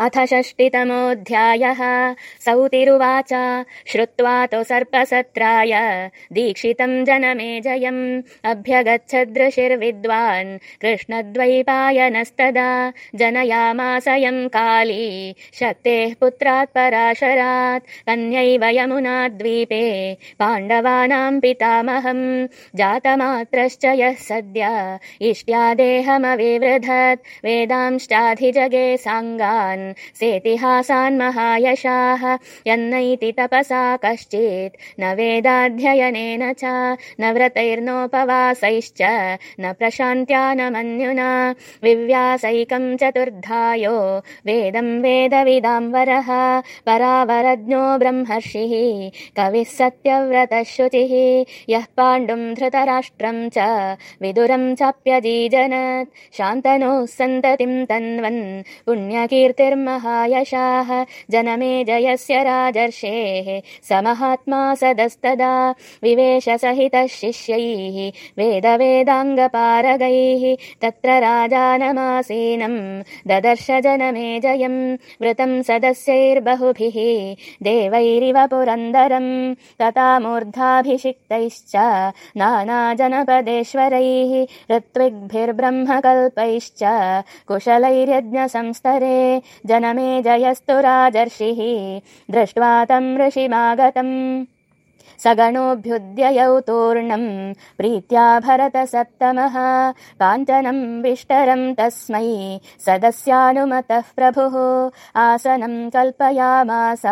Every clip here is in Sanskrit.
अथ षष्टितमोऽध्यायः। सौतिरुवाच। श्रुत्वा तु सर्पसत्राय। दीक्षितम् जनमेजयम्। अभ्यगच्छदृशिर्विद्वान्। कृष्णद्वैपायनस्तदा। जनयामासयम् काली। शक्तेः पुत्रात् पराशरात्। कन्यैव यमुनाद्वीपे पाण्डवानाम् पितामहम्। जातमात्रश्च यः सद्य। इष्ट्यादेहमविवृधत्। वेदांश्चाधिजगे साङ्गान् सेतिहासान् महायशाः यन्नैति तपसा कश्चित् न वेदाध्ययनेन च न व्रतैर्नोपवासैश्च न प्रशान्त्या न मन्युना विव्यासैकम् चतुर्धायो वेदम् वेदविदाम्बरः परावरज्ञो ब्रह्मर्षिः कविः सत्यव्रतः शुचिः यः पाण्डुम् धृतराष्ट्रम् च विदुरम् चाप्यजीजनत् शान्तनोः सन्ततिम् तन्वन् पुण्यकीर्तिर्महायशाः जनमे जयस्य राजर्षेः। स महात्मा सदस्तदा। विवेशसहितः शिष्यैः। वेदवेदाङ्गपारगैः। तत्र राजानमासीनम् ददर्श जनमे जयम् वृतम् सदस्यैर्बहुभिः। देवैरिव पुरन्दरम् तथा मूर्धाभिषिक्तैश्च। नानाजनपदेश्वरैः। ऋत्विग्भिर्ब्रह्मकल्पैश्च। कुशलैर्यज्ञसंस्तरे जनमे जयस्तु राजर्षिः दृष्ट्वा तम् ऋषिमागतम् सगणोऽभ्युद्ययौ तूर्णम् प्रीत्या भरत सप्तमः काञ्चनम् विष्टरम् तस्मै सदस्यानुमतः प्रभुः। आसनम् कल्पयामास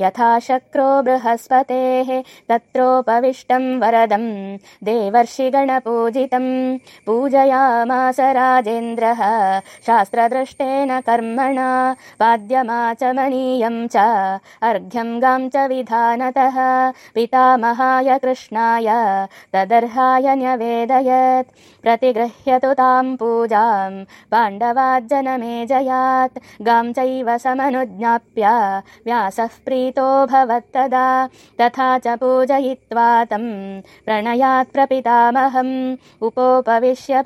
यथा शक्रो बृहस्पतेः तत्रोपविष्टम् वरदम् देवर्षिगणपूजितम् पूजयामास राजेन्द्रः शास्त्रदृष्टेन कर्मणा पाद्यमाचमनीयम् च अर्घ्यम् गाम् च विधानतः पिता महाय कृष्णाय तदर्हाय न्यवेदयत्। प्रतिगृह्यतु ताम् पूजाम् पाण्डवाज्जनमे जयात् गाम् चैव समनुज्ञाप्य व्यासः प्रीतो भवत्तदा तथा च पूजयित्वा तम् प्रणयात् प्रपितामहम्। उपोपविश्य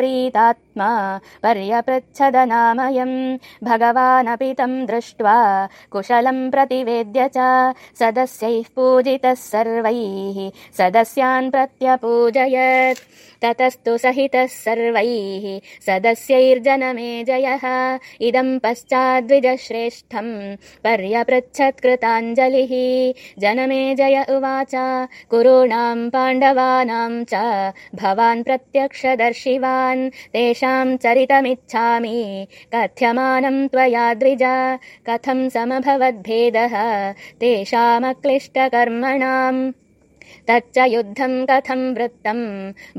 पर्यपृच्छदनामयम्। भगवानपि तम् दृष्ट्वा कुशलम् प्रतिवेद्य च सदस्यैः पूजितः सर्वैः। सदस्यान् प्रत्यपूजयत्। ततस्तु सहितः सर्वैः। सदस्यैर्जनमे जयः। इदम् पश्चाद्विजश्रेष्ठम्। पर्यपृच्छत्कृताञ्जलिः। जनमे जय उवाच। कुरूणाम् पाण्डवानाम् च भवान् प्रत्यक्षदर्शिवान् चरितमिच्छामि। कथ्यमानम् त्वया द्विज। कथम् समभवद्भेदः। तेषामक्लिष्टकर्मणाम् तच्च युद्धम् कथम् वृत्तम्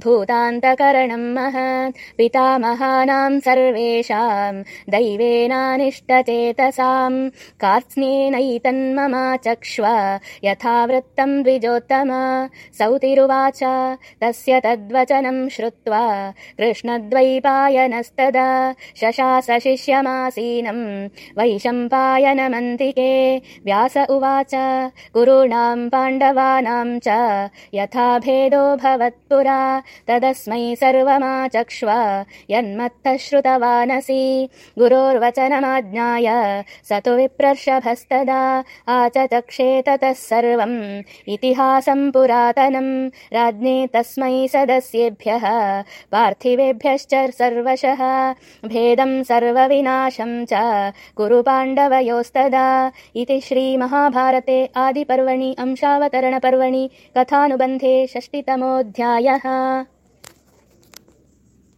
भूतान्तकरणम् महत् पितामहानाम् सर्वेषाम् दैवेनानिष्टचेतसाम् कार्त्स्न्येनैतन्ममाचक्ष्व यथा वृत्तम् द्विजोत्तम सौतिरुवाच तस्य तद्वचनम् श्रुत्वा कृष्णद्वैपायनस्तदा शशास शिष्यमासीनम् वैशम्पायनमन्तिके व्यास उवाच गुरूणाम् पाण्डवानाम् च यथा भेदो भवत्पुरा तदस्मै सर्वमाचक्ष्व। यन्मत्तः श्रुतवानसि गुरोर्वचनमाज्ञाय। स तु विप्रर्षभस्तदा आचचक्षे ततः सर्वम्। इतिहासम् पुरातनम् राज्ञे तस्मै सदस्येभ्यः। पार्थिवेभ्यश्च सर्वशः भेदम् सर्वविनाशम् च। कुरु पाण्डवयोस्तदा इति श्रीमहाभारते आदिपर्वणि अंशावतरणपर्वणि कथानुबन्धे षष्टितमोऽध्यायः